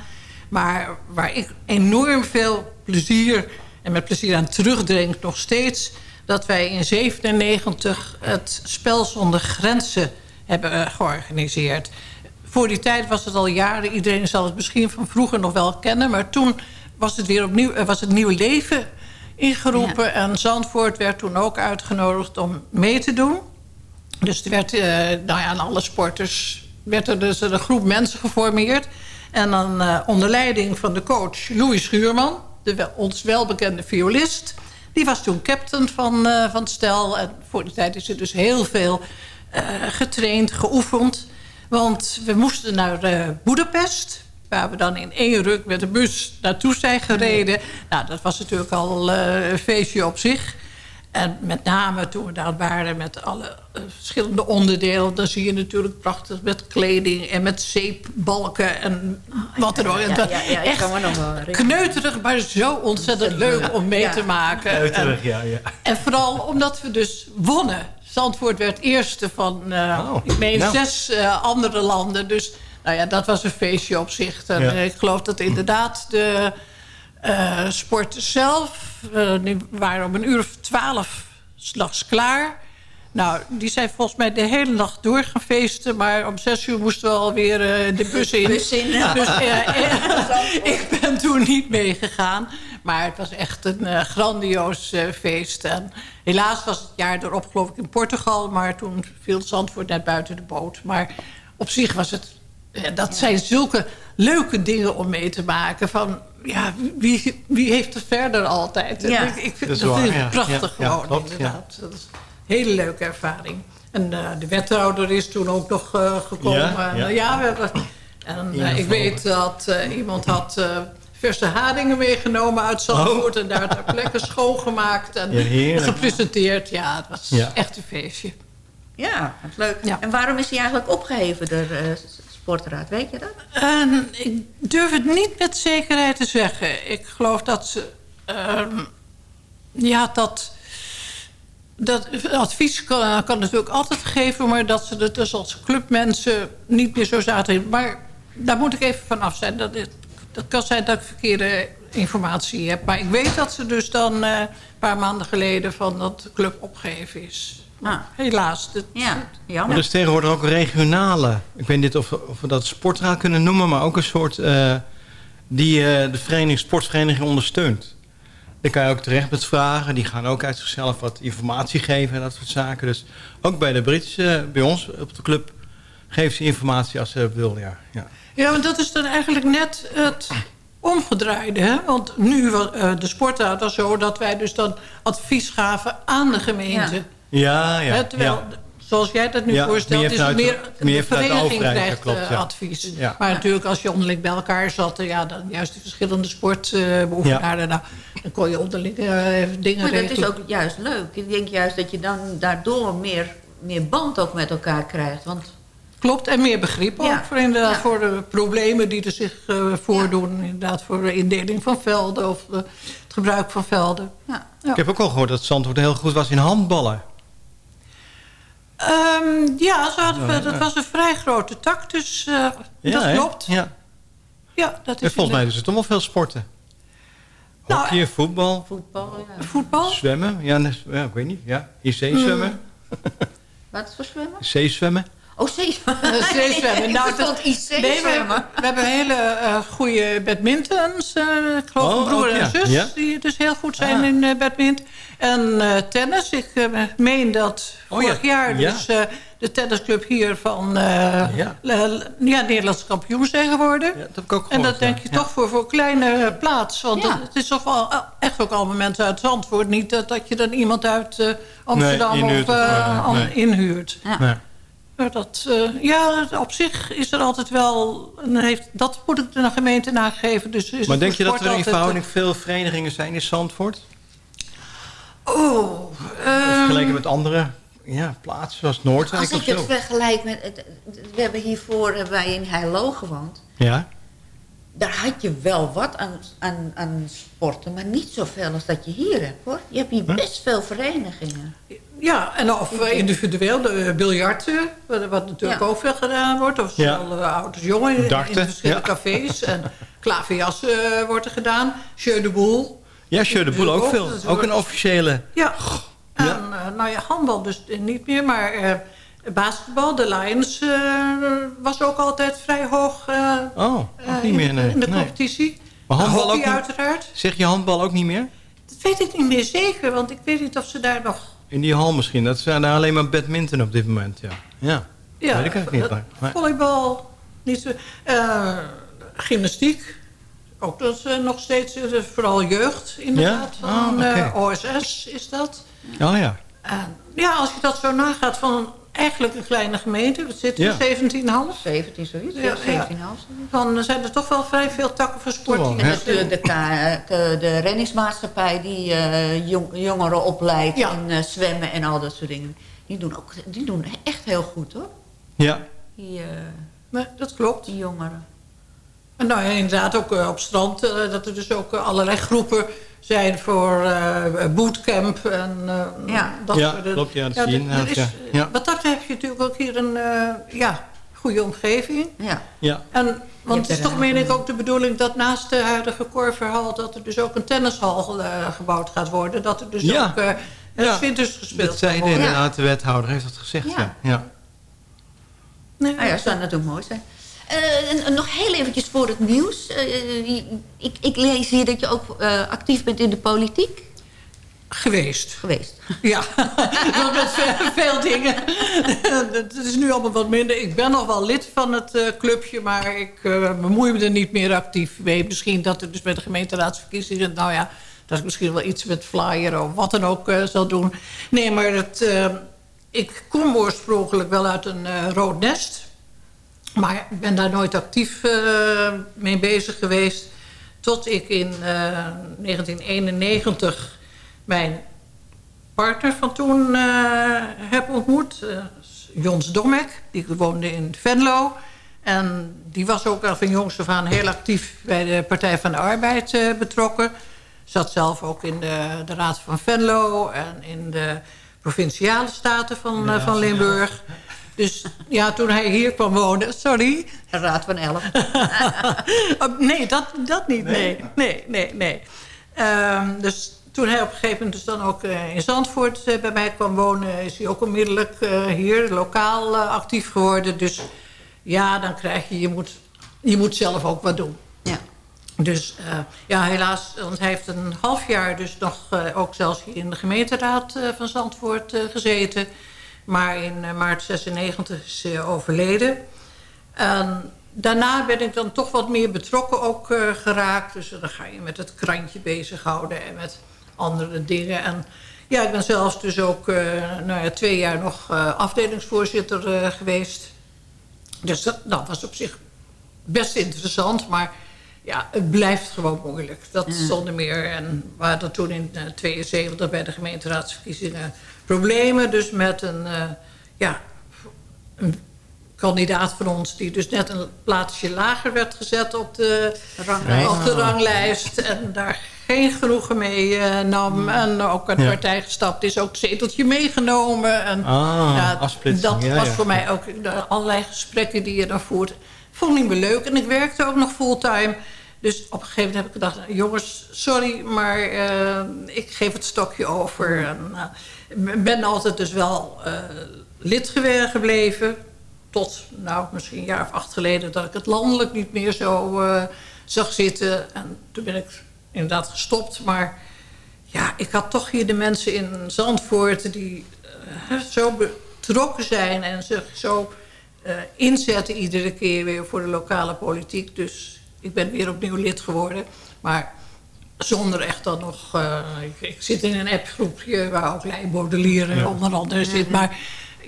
Maar waar ik enorm veel plezier en met plezier aan terugdenk nog steeds... dat wij in 97 het Spel zonder Grenzen hebben eh, georganiseerd. Voor die tijd was het al jaren. Iedereen zal het misschien van vroeger nog wel kennen. Maar toen was het weer opnieuw eh, was het nieuw leven ingeroepen. En Zandvoort werd toen ook uitgenodigd om mee te doen. Dus er werd, nou ja, aan alle sporters werd er dus een groep mensen geformeerd. En dan eh, onder leiding van de coach Louis Schuurman, de, wel- ons welbekende violist. Die was toen captain van, eh, van het stel. En voor die tijd is er dus heel veel getraind, geoefend. Want we moesten naar Boedapest. Waar we dan in één ruk met de bus naartoe zijn gereden. Nou, dat was natuurlijk al eh, een feestje op zich. En met name toen we daar waren met alle eh, verschillende onderdelen... dan zie je natuurlijk prachtig met kleding en met zeepbalken en wat er ook. Ja, ja, ja, Echt kan nog wel kneuterig, maar zo ontzettend leuk om mee Ja. te maken. Kneuterig, En- ja, ja. en vooral omdat we dus wonnen. Zandvoort werd eerste van, eh, ik meen, nou. zes andere landen. Dus nou ja, dat was een feestje op zich. En, Ja. ik geloof dat inderdaad de eh sporters zelf... eh, die waren om een uur of twaalf s'nachts klaar. Nou, die zijn volgens mij de hele nacht door gaan feesten. Maar om zes uur moesten we alweer eh, de bus in. Bus in, ja. Dus ik ben toen niet meegegaan. Maar het was echt een eh, grandioos eh, feest. En helaas was het jaar erop geloof ik in Portugal. Maar toen viel Zandvoort net buiten de boot. Maar op zich was het... eh, dat zijn zulke leuke dingen om mee te maken. Van, ja, wie, wie heeft het verder altijd? Ja. ik, ik vind Dat is dat waar, ja. prachtig Ja, ja, gewoon, klopt, inderdaad. Dat is een hele leuke ervaring. En eh, de wethouder is toen ook nog eh, gekomen. Ja, En, ja. eh, ja, we hebben... En eh, ik weet dat eh, iemand had eh, verse haringen meegenomen uit Zandvoort... en daar ter plekke schoongemaakt en Oh. Gepresenteerd. Ja, het was Ja. echt een feestje. Ja, leuk. Ja. En waarom is hij eigenlijk opgeheven, de eh, sportraad? Weet je dat? En ik durf het niet met zekerheid te zeggen. Ik geloof dat ze... ehm, ja, dat... Dat advies kan, kan natuurlijk altijd geven... maar dat ze er dus als clubmensen niet meer zo zaten. Maar daar moet ik even van af zijn. Dat, het- dat kan zijn dat ik verkeerde informatie heb. Maar ik weet dat ze dus dan eh, een paar maanden geleden... van dat club opgegeven is. Ah. Helaas. Dat, Ja, Maar jammer. er is tegenwoordig ook een regionale... Ik weet niet of, of we dat sportraad kunnen noemen... maar ook een soort... eh, die eh, de vereniging, sportvereniging ondersteunt. Daar kan je ook terecht met vragen. Die gaan ook uit zichzelf wat informatie geven en dat soort zaken. Dus ook bij de Britse, bij ons op de club... geven ze informatie als ze wil, ja. ja. Ja, maar dat is dan eigenlijk net het omgedraaide. Hè? Want nu was eh, de sportraad was zo dat wij dus dan advies gaven aan de gemeente. Ja, ja. Hè, terwijl, ja. zoals jij dat nu Ja, voorstelt, meer is het meer, meer de vanuit de vereniging krijgt klopt, eh, ja. advies. Ja. Maar natuurlijk als je onderling bij elkaar zat, eh, ja, dan juist de verschillende sportbeoefenaren, nou, dan kon je onderling eh, dingen Maar dat regelen. is ook juist leuk. Ik denk juist dat je dan daardoor meer, meer band ook met elkaar krijgt. Want Klopt, en meer begrip ook Ja. voor, inderdaad, Ja. voor de problemen die er zich voordoen. Inderdaad, voor de indeling van velden of het gebruik van velden. ja. Ik heb ook al gehoord dat Zandvoort heel goed was in handballen. Ehm, ja, ze hadden, Ja, dat was een vrij grote tak, dus eh, Ja, dat hè? klopt. Ja. Ja, dat En is volgens mij is het toch wel veel sporten. Nou, Hockey, voetbal, voetbal, ja. voetbal. zwemmen. Ja, ik weet niet. Ja. IC zwemmen. Wat voor zwemmen? IC zwemmen. Oh, zeezwemmen. Eh, zeezwemmen. Nou, ik dat- IC Nee, we, zwemmen. we hebben hele eh goede badmintons. eh, ik geloof Oh, een broer ook, en zus Ja. die dus heel goed zijn Ah. in eh, badminton. En eh, tennis. Ik eh, meen dat Oh, ja. vorig jaar Ja. dus, eh, de tennisclub hier van eh, Ja. le- ja, Nederlandse kampioen zijn geworden. Ja, dat heb ik ook En gehoord. dat denk ja. je toch voor, voor een kleine plaats. Want Ja. het, is toch wel echt ook allemaal mensen uit Zandvoort. Niet dat, dat je dan iemand uit eh, Amsterdam inhuurt of, of, an- nee. inhuurt. Ja. Nee. Maar dat, eh, ja, op zich is er altijd wel... en heeft, dat moet ik de gemeente nageven. Dus is Maar denk je dat er in verhouding veel verenigingen zijn in Zandvoort? eh, Oh, ehm, Vergeleken met andere ja, plaatsen zoals Noordwijk Als ik het zo? vergelijk met... Het, we hebben hiervoor hebben wij in Heilo gewoond. Ja? Daar had je wel wat aan, aan, aan sporten, maar niet zoveel als dat je hier hebt, hoor. Je hebt hier best veel verenigingen. Ja, en of eh, individueel, de eh, biljarten, wat, natuurlijk Ja. ook veel gedaan wordt. Of Ja. zowel uh, ouders jongen in, verschillende ja. cafés. En klaverjassen eh, wordt er gedaan. Jeu de boule. Ja, Sjeur de Boel ook Ook, veel. Ook een officiële... Ja. En, eh, nou ja, handbal dus niet meer, maar eh, basketbal, de Lions, eh, was ook altijd vrij hoog eh, Oh, ook eh, niet meer, in, nee. in de nee. competitie. Maar handbal ook niet? uiteraard. Zeg je handbal ook niet meer? Dat weet ik niet meer zeker, want ik weet niet of ze daar nog In die hal misschien. Dat zijn daar alleen maar badminton op dit moment, ja. Ja, Ja, weet ik eigenlijk niet. maar- maar- volleybal, niet zo, eh, gymnastiek. Ook dat is eh, nog steeds, eh, vooral jeugd inderdaad. Ja? Ah, Van, eh, OSS is dat. Oh ja. En ja, als je dat zo nagaat van eigenlijk een kleine gemeente. We zitten Ja. 17,5. 17 zoiets. Ja, Ja, ja. 17,5. Dan zijn er toch wel vrij veel takken van sport. Wel, En dus de, de, de, de renningsmaatschappij die eh, jong- jongeren opleidt Ja. in eh, zwemmen en al dat soort dingen. Die doen, ook, die doen echt heel goed hoor. Ja. Die, eh, Nee, dat klopt. die jongeren. En nou ja, inderdaad ook op strand. eh, dat er dus ook allerlei groepen zijn voor eh, bootcamp. En, eh, Ja. dat Ja, soort- klopt, ja, dat zie je inderdaad, is, ja. Ja. Wat dat betreft heb je natuurlijk ook hier een eh, ja, goede omgeving. Ja. Ja. En, want het is toch een- meen ik ook de bedoeling dat naast de huidige korverhal... dat er dus ook een tennishal eh, gebouwd gaat worden. Dat er dus Ja. ook eh Ja. winters gespeeld Dat zei kan worden. inderdaad de wethouder, heeft dat gezegd, ja. Ja. ja. Nee, Nou ja, zou natuurlijk mooi zijn. Eh, en- nog heel eventjes voor het nieuws. Eh, ik, ik lees hier dat je ook eh, actief bent in de politiek Geweest. geweest. Ja, dat met veel, veel dingen. Het is nu allemaal wat minder. Ik ben nog wel lid van het eh, clubje, maar ik eh, bemoei me er niet meer actief mee. Misschien dat er dus met de gemeenteraadsverkiezingen... nou ja, dat ik misschien wel iets met flyer of wat dan ook eh, zal doen. Nee, maar het, eh, ik kom oorspronkelijk wel uit een eh, rood nest. Maar ik ben daar nooit actief eh, mee bezig geweest. Tot ik in eh, 1991 mijn partner van toen eh, heb ontmoet. eh, Jons Domek. Die woonde in Venlo. En die was ook al van jongs af aan heel actief bij de Partij van de Arbeid eh, betrokken. Zat zelf ook in de, de Raad van Venlo en in de provinciale staten van, eh, van Limburg. Dus ja, toen hij hier kwam wonen... Sorry? Raad van Elf. Oh, nee, dat, dat niet. Nee, nee, nee, nee. Ehm, dus toen hij op een gegeven moment dus dan ook eh, in Zandvoort eh, bij mij kwam wonen... is hij ook onmiddellijk eh, hier lokaal actief geworden. Dus ja, dan krijg je... Je moet, je moet zelf ook wat doen. Ja. Dus ja, helaas, want hij heeft een half jaar dus nog ook zelfs hier in de gemeenteraad van Zandvoort gezeten. Maar in eh, maart 96 is hij overleden. En daarna ben ik dan toch wat meer betrokken ook eh, geraakt. Dus dan ga je met het krantje bezighouden en met andere dingen. En ja, ik ben zelfs dus ook eh, nou ja, twee jaar nog afdelingsvoorzitter geweest. Dus dat, dat was op zich best interessant, maar ja, het blijft gewoon moeilijk. Dat zonder meer. En we hadden toen in 1972 bij de gemeenteraadsverkiezingen problemen. Dus met een, eh, ja, een kandidaat van ons... die dus net een plaatsje lager werd gezet op de, ranglijst. op de ranglijst. En daar geen genoegen mee eh, nam. En ook uit de Ja. partij gestapt is. Ook het zeteltje meegenomen. En, Ah, ja, dat ja, was voor mij ook de allerlei gesprekken die je dan voert. Vond ik meer leuk. En ik werkte ook nog fulltime. Dus op een gegeven moment heb ik gedacht... jongens, sorry, maar eh, ik geef het stokje over. En, eh, ben altijd dus wel eh, lid gebleven. Tot, nou, misschien een jaar of acht geleden... dat ik het landelijk niet meer zo zag zitten. En toen ben ik inderdaad gestopt. Maar ja, ik had toch hier de mensen in Zandvoort... die zo betrokken zijn en zich zo inzetten... iedere keer weer voor de lokale politiek. Dus ik ben weer opnieuw lid geworden. Maar zonder echt dan nog... eh, ik, ik zit in een appgroepje waar ook Lei Baudelaire Ja. onder andere zit. Maar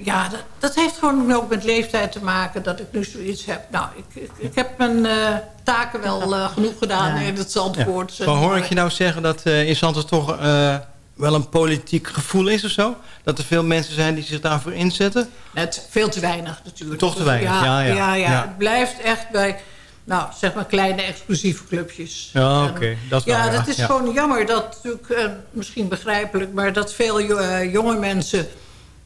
ja, dat, dat heeft gewoon ook met leeftijd te maken... dat ik nu zoiets heb. Nou, ik, ik, ik heb mijn eh, taken wel eh, genoeg gedaan in het Zandvoort. Maar hoor ik je nou zeggen dat eh, in Zandvoort toch eh, wel een politiek gevoel is of zo? Dat er veel mensen zijn die zich daarvoor inzetten? Net veel te weinig natuurlijk. Toch te weinig, ja, ja. ja, ja. Ja. Het blijft echt bij, nou, zeg maar kleine exclusieve clubjes. Ja, oké, dat is ja, wel, ja, dat is ja. gewoon jammer. Dat natuurlijk, eh, misschien begrijpelijk, maar dat veel eh, jonge mensen...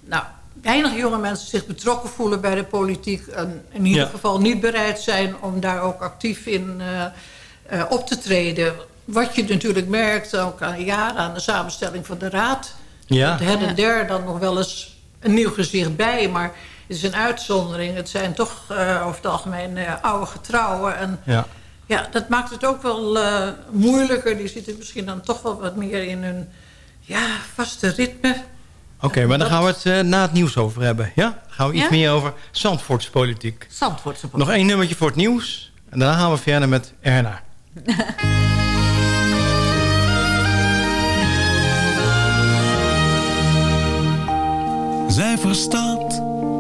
Nou, weinig jonge mensen zich betrokken voelen bij de politiek... en in ieder Ja. geval niet bereid zijn om daar ook actief in eh, eh, op te treden. Wat je natuurlijk merkt, ook aan jaren aan de samenstelling van de raad... Ja. Het her en der dan nog wel eens een nieuw gezicht bij. Maar is een uitzondering. Het zijn toch eh, over het algemeen eh, oude getrouwen. En Ja. ja, dat maakt het ook wel eh, moeilijker. Die zitten misschien dan toch wel wat meer in hun ja, vaste ritme. Oké, maar dan gaan we het na het nieuws over hebben. Ja? Dan gaan we iets Ja? meer over Zandvoortse politiek. Zandvoortse politiek. Nog één nummertje voor het nieuws. En daarna gaan we verder met Erna. Zij verstaat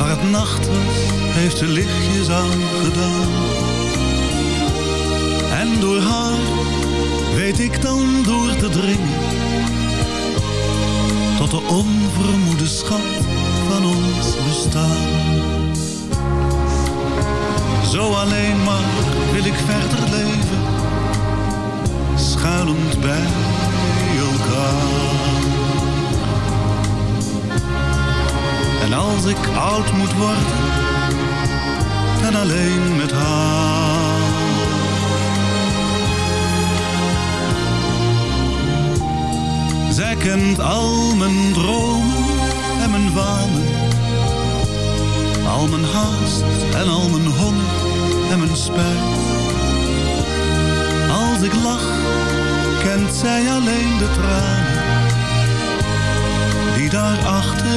Waar het nacht heeft ze lichtjes aangedaan. En door haar weet ik dan door te dringen. Tot de onvermoede schat van ons bestaan. Zo alleen maar wil ik verder leven. Schuilend bij En als ik oud moet worden, dan alleen met haar. Zij kent al mijn dromen en mijn wanen. Al mijn haast en al mijn honger en mijn spijt. Als ik lach, kent zij alleen de tranen daarachter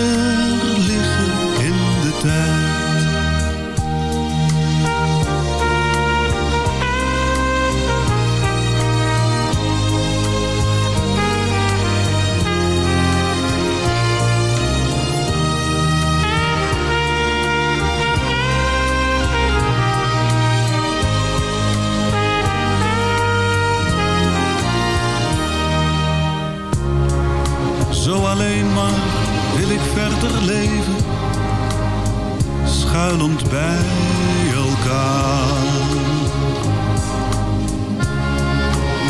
liggen in de tijd. Schuilend bij elkaar.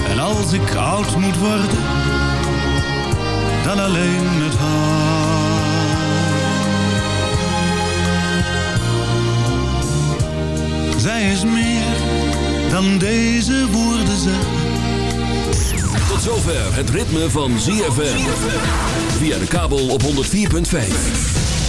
En als ik oud moet worden, dan alleen met haar. Zij is meer dan deze woorden zeggen. Tot zover het ritme van ZFM. Via de kabel op 104.5.